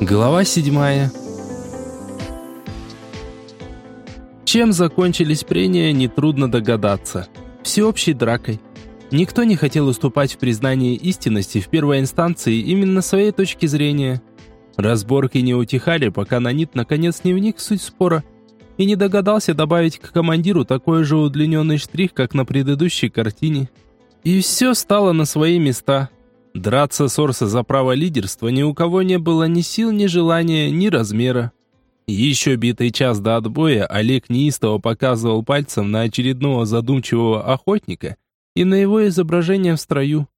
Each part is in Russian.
Глава седьмая. Чем закончились прения, нетрудно догадаться. Всеобщей дракой. Никто не хотел уступать в признании истинности в первой инстанции именно своей точки зрения. Разборки не утихали, пока Нанит наконец не вник в суть спора и не догадался добавить к командиру такой же удлиненный штрих, как на предыдущей картине. И все стало на свои места. Драться с Орса за право лидерства ни у кого не было ни сил, ни желания, ни размера. Еще битый час до отбоя Олег неистово показывал пальцем на очередного задумчивого охотника и на его изображение в строю.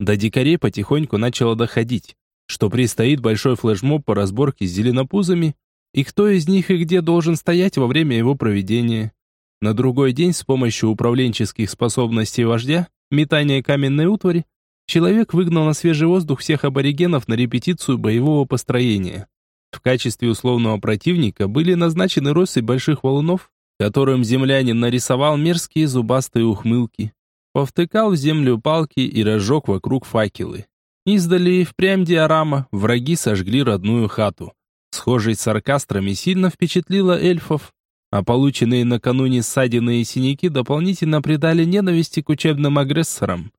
До дикарей потихоньку начало доходить, что предстоит большой флешмоб по разборке с зеленопузами, и кто из них и где должен стоять во время его проведения. На другой день с помощью управленческих способностей вождя, метания каменной утвари, Человек выгнал на свежий воздух всех аборигенов на репетицию боевого построения. В качестве условного противника были назначены россы больших валунов, которым землянин нарисовал мерзкие зубастые ухмылки. Повтыкал в землю палки и разжег вокруг факелы. Издали и впрямь диорама, враги сожгли родную хату. Схожесть с оркастрами сильно впечатлила эльфов, а полученные накануне ссадины и синяки дополнительно придали ненависти к учебным агрессорам.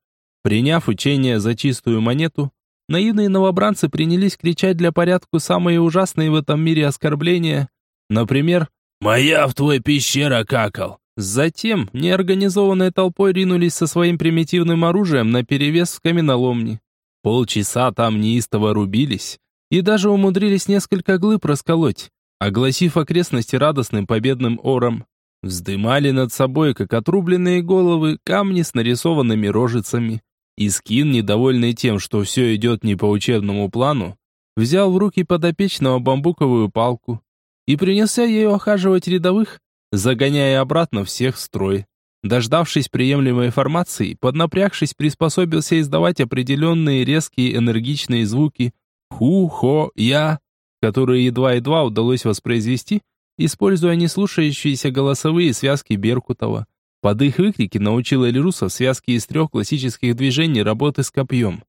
Приняв учение за чистую монету, наивные новобранцы принялись кричать для порядку самые ужасные в этом мире оскорбления. Например, «Моя в твой пещера какал!» Затем неорганизованной толпой ринулись со своим примитивным оружием на перевес в каменоломни. Полчаса там неистово рубились и даже умудрились несколько глыб расколоть, огласив окрестности радостным победным ором. Вздымали над собой, как отрубленные головы, камни с нарисованными рожицами. Искин, недовольный тем, что все идет не по учебному плану, взял в руки подопечного бамбуковую палку и принялся ею охаживать рядовых, загоняя обратно всех в строй. Дождавшись приемлемой формации, поднапрягшись, приспособился издавать определенные резкие энергичные звуки «ху-хо-я», которые едва-едва удалось воспроизвести, используя неслушающиеся голосовые связки Беркутова. Под их выкрики научил Эльруса связки из трех классических движений работы с копьем.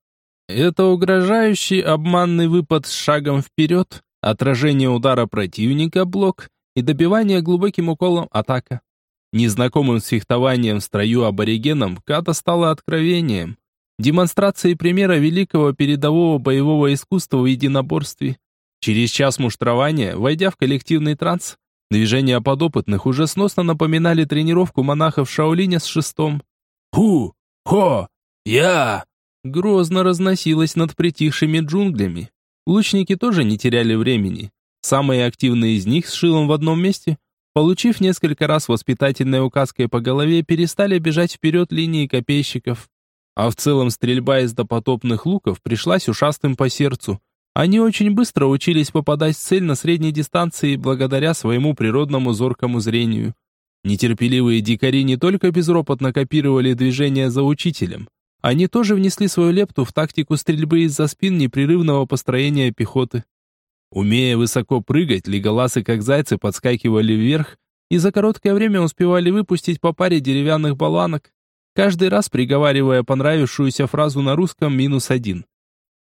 Это угрожающий обманный выпад с шагом вперед, отражение удара противника, блок и добивание глубоким уколом атака. Незнакомым с фехтованием в строю аборигеном ката стало откровением. Демонстрацией примера великого передового боевого искусства в единоборстве. Через час муштрования, войдя в коллективный транс, Движения подопытных уже сносно напоминали тренировку монахов Шаолиня с шестом. «Ху! Хо! Я!» Грозно разносилось над притихшими джунглями. Лучники тоже не теряли времени. Самые активные из них с шилом в одном месте, получив несколько раз воспитательной указкой по голове, перестали бежать вперед линии копейщиков. А в целом стрельба из допотопных луков пришлась ушастым по сердцу, они очень быстро учились попадать в цель на средней дистанции благодаря своему природному зоркому зрению. Нетерпеливые дикари не только безропотно копировали движения за учителем, они тоже внесли свою лепту в тактику стрельбы из-за спин непрерывного построения пехоты. Умея высоко прыгать, леголасы как зайцы подскакивали вверх и за короткое время успевали выпустить по паре деревянных болванок, каждый раз приговаривая понравившуюся фразу на русском минус один.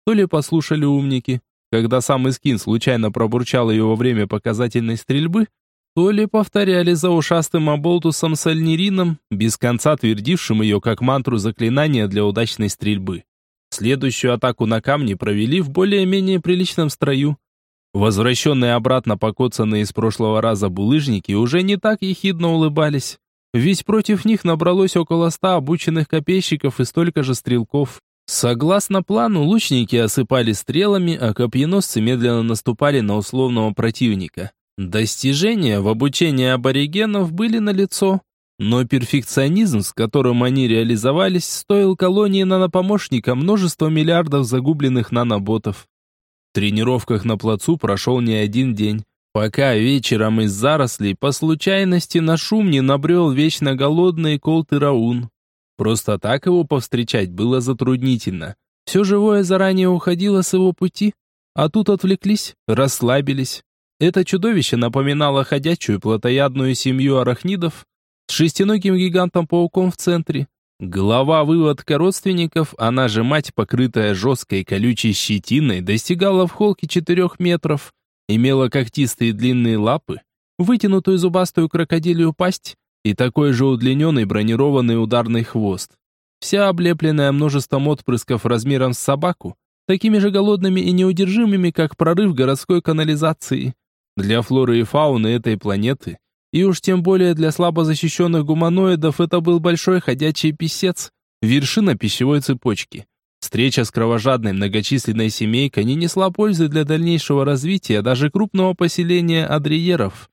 То ли послушали умники, когда сам Искин случайно пробурчал ее во время показательной стрельбы, то ли повторяли за ушастым оболтусом с альнирином, без конца твердившим ее как мантру заклинания для удачной стрельбы. Следующую атаку на камни провели в более-менее приличном строю. Возвращенные обратно покоцанные из прошлого раза булыжники уже не так ехидно улыбались. Ведь против них набралось около ста обученных копейщиков и столько же стрелков. Согласно плану, лучники осыпали стрелами, а копьеносцы медленно наступали на условного противника. Достижения в обучении аборигенов были налицо, но перфекционизм, с которым они реализовались, стоил колонии нанопомощника множество миллиардов загубленных наноботов. В тренировках на плацу прошел не один день, пока вечером из зарослей по случайности на шум не набрел вечно голодный Колт Раун. Просто так его повстречать было затруднительно. Все живое заранее уходило с его пути, а тут отвлеклись, расслабились. Это чудовище напоминало ходячую плотоядную семью арахнидов с шестиногим гигантом-пауком в центре, Голова выводка родственников, она же мать, покрытая жесткой колючей щетиной, достигала в холке четырех метров, имела когтистые длинные лапы, вытянутую зубастую крокодилью пасть и такой же удлиненный бронированный ударный хвост. Вся облепленная множеством отпрысков размером с собаку, такими же голодными и неудержимыми, как прорыв городской канализации. Для флоры и фауны этой планеты, и уж тем более для слабо защищенных гуманоидов, это был большой ходячий писец, вершина пищевой цепочки. Встреча с кровожадной многочисленной семейкой не несла пользы для дальнейшего развития даже крупного поселения адриеров,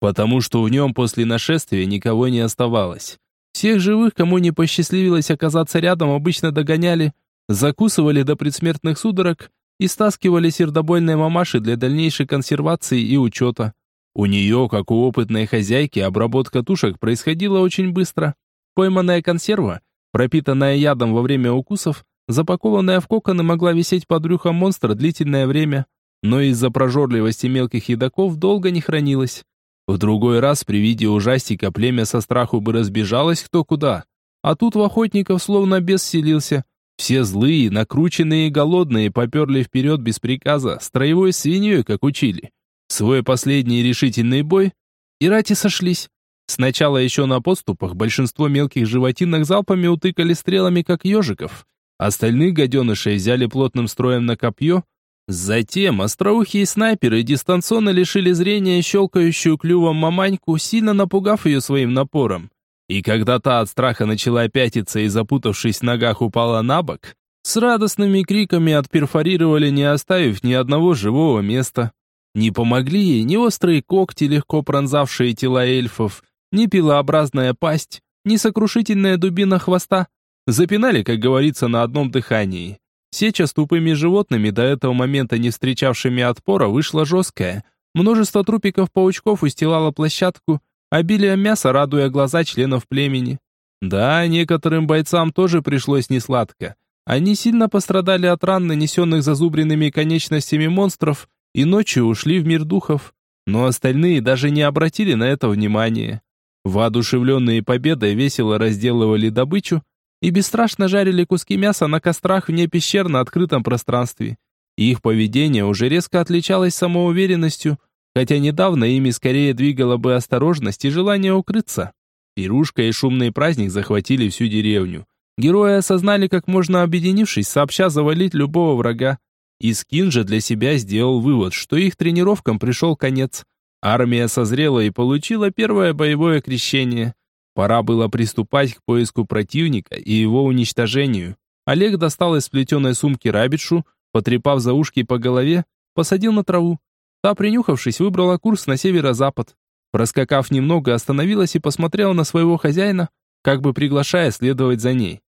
потому что в нем после нашествия никого не оставалось. Всех живых, кому не посчастливилось оказаться рядом, обычно догоняли, закусывали до предсмертных судорог и стаскивали сердобольные мамаши для дальнейшей консервации и учета. У нее, как у опытной хозяйки, обработка тушек происходила очень быстро. Пойманная консерва, пропитанная ядом во время укусов, запакованная в коконы, могла висеть под брюхом монстра длительное время, но из-за прожорливости мелких едоков долго не хранилась. В другой раз при виде ужастика племя со страху бы разбежалось кто куда. А тут в охотников словно бес селился. Все злые, накрученные и голодные поперли вперед без приказа, строевой свиньей, как учили. Свой последний решительный бой, и рати сошлись. Сначала еще на подступах большинство мелких животинок залпами утыкали стрелами, как ежиков. Остальных гаденышей взяли плотным строем на копье, Затем остроухие снайперы дистанционно лишили зрения щелкающую клювом маманьку, сильно напугав ее своим напором. И когда та от страха начала пятиться и, запутавшись в ногах, упала на бок, с радостными криками отперфорировали, не оставив ни одного живого места. Не помогли ей ни острые когти, легко пронзавшие тела эльфов, ни пилообразная пасть, ни сокрушительная дубина хвоста. Запинали, как говорится, на одном дыхании. Сеча с тупыми животными, до этого момента не встречавшими отпора, вышла жесткая. Множество трупиков-паучков устилало площадку, обилие мяса радуя глаза членов племени. Да, некоторым бойцам тоже пришлось несладко. Они сильно пострадали от ран, нанесенных зазубренными конечностями монстров, и ночью ушли в мир духов. Но остальные даже не обратили на это внимания. Воодушевленные победой весело разделывали добычу, и бесстрашно жарили куски мяса на кострах вне пещер на открытом пространстве. Их поведение уже резко отличалось самоуверенностью, хотя недавно ими скорее двигала бы осторожность и желание укрыться. Пирушка и шумный праздник захватили всю деревню. Герои осознали, как можно, объединившись, сообща завалить любого врага. И Скин же для себя сделал вывод, что их тренировкам пришел конец. Армия созрела и получила первое боевое крещение. Пора было приступать к поиску противника и его уничтожению. Олег достал из сплетенной сумки рабишу, потрепав за ушки по голове, посадил на траву. Та, принюхавшись, выбрала курс на северо-запад. Проскакав немного, остановилась и посмотрела на своего хозяина, как бы приглашая следовать за ней.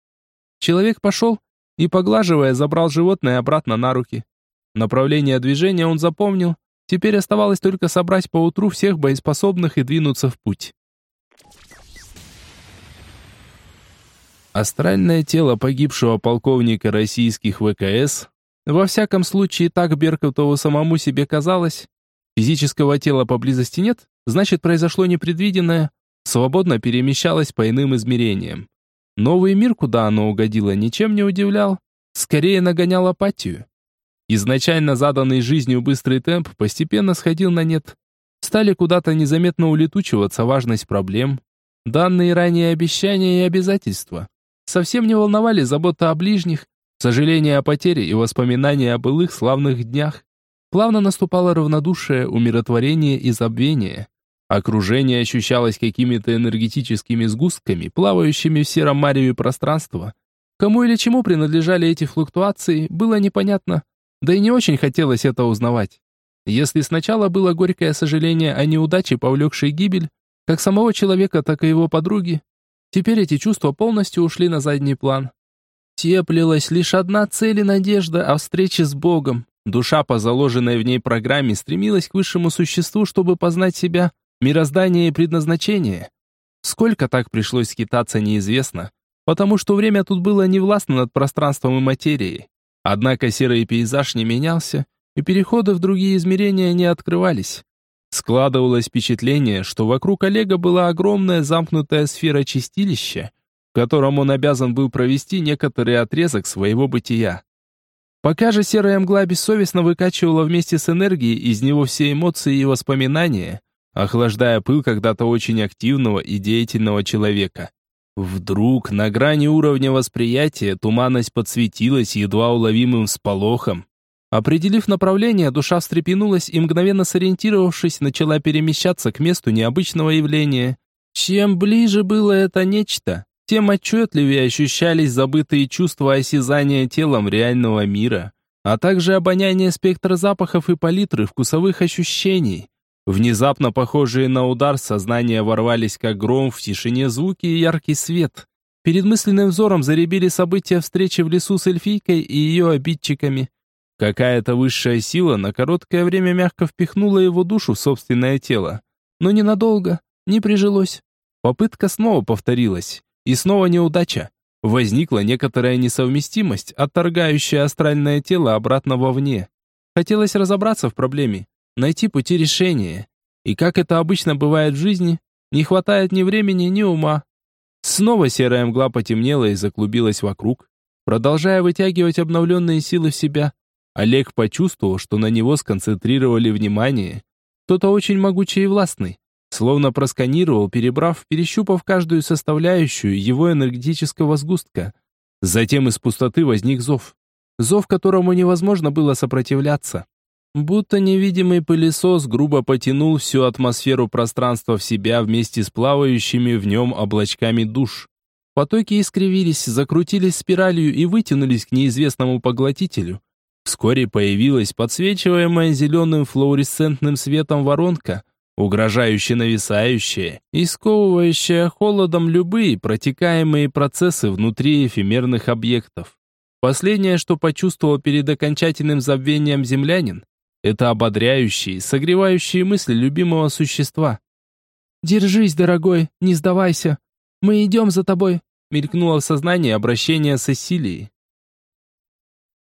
Человек пошел и, поглаживая, забрал животное обратно на руки. Направление движения он запомнил, теперь оставалось только собрать поутру всех боеспособных и двинуться в путь. Астральное тело погибшего полковника российских ВКС, во всяком случае так Беркутову самому себе казалось, физического тела поблизости нет, значит произошло непредвиденное, свободно перемещалось по иным измерениям. Новый мир, куда оно угодило, ничем не удивлял, скорее нагонял апатию. Изначально заданный жизнью быстрый темп постепенно сходил на нет. Стали куда-то незаметно улетучиваться важность проблем, данные ранее обещания и обязательства. Совсем не волновали забота о ближних, сожаление о потере и воспоминания о былых славных днях. Плавно наступало равнодушие, умиротворение и забвение. Окружение ощущалось какими-то энергетическими сгустками, плавающими в сером мареве пространства. Кому или чему принадлежали эти флуктуации, было непонятно, да и не очень хотелось это узнавать. Если сначала было горькое сожаление о неудаче, повлекшей гибель, как самого человека, так и его подруги, Теперь эти чувства полностью ушли на задний план. Теплилась лишь одна цель и надежда о встрече с Богом. Душа по заложенной в ней программе стремилась к высшему существу, чтобы познать себя, мироздание и предназначение. Сколько так пришлось скитаться, неизвестно, потому что время тут было невластно над пространством и материей. Однако серый пейзаж не менялся, и переходы в другие измерения не открывались. Складывалось впечатление, что вокруг Олега была огромная замкнутая сфера чистилища, в котором он обязан был провести некоторый отрезок своего бытия. Пока же серая мгла бессовестно выкачивала вместе с энергией из него все эмоции и воспоминания, охлаждая пыл когда-то очень активного и деятельного человека. Вдруг на грани уровня восприятия туманность подсветилась едва уловимым сполохом. Определив направление, душа встрепенулась и, мгновенно сориентировавшись, начала перемещаться к месту необычного явления. Чем ближе было это нечто, тем отчетливее ощущались забытые чувства осязания телом реального мира, а также обоняние спектра запахов и палитры вкусовых ощущений. Внезапно похожие на удар сознания ворвались как гром в тишине звуки и яркий свет. Перед мысленным взором заребили события встречи в лесу с эльфийкой и ее обидчиками. Какая-то высшая сила на короткое время мягко впихнула его душу в собственное тело. Но ненадолго, не прижилось. Попытка снова повторилась. И снова неудача. Возникла некоторая несовместимость, отторгающая астральное тело обратно вовне. Хотелось разобраться в проблеме, найти пути решения. И как это обычно бывает в жизни, не хватает ни времени, ни ума. Снова серая мгла потемнела и заклубилась вокруг, продолжая вытягивать обновленные силы в себя. Олег почувствовал, что на него сконцентрировали внимание. Кто-то очень могучий и властный. Словно просканировал, перебрав, перещупав каждую составляющую его энергетического сгустка. Затем из пустоты возник зов. Зов, которому невозможно было сопротивляться. Будто невидимый пылесос грубо потянул всю атмосферу пространства в себя вместе с плавающими в нем облачками душ. Потоки искривились, закрутились спиралью и вытянулись к неизвестному поглотителю. Вскоре появилась подсвечиваемая зеленым флуоресцентным светом воронка, угрожающе нависающее и сковывающее холодом любые протекаемые процессы внутри эфемерных объектов. Последнее, что почувствовал перед окончательным забвением землянин, это ободряющие, согревающие мысли любимого существа. «Держись, дорогой, не сдавайся. Мы идем за тобой», мелькнуло в сознании обращение с Эссилией.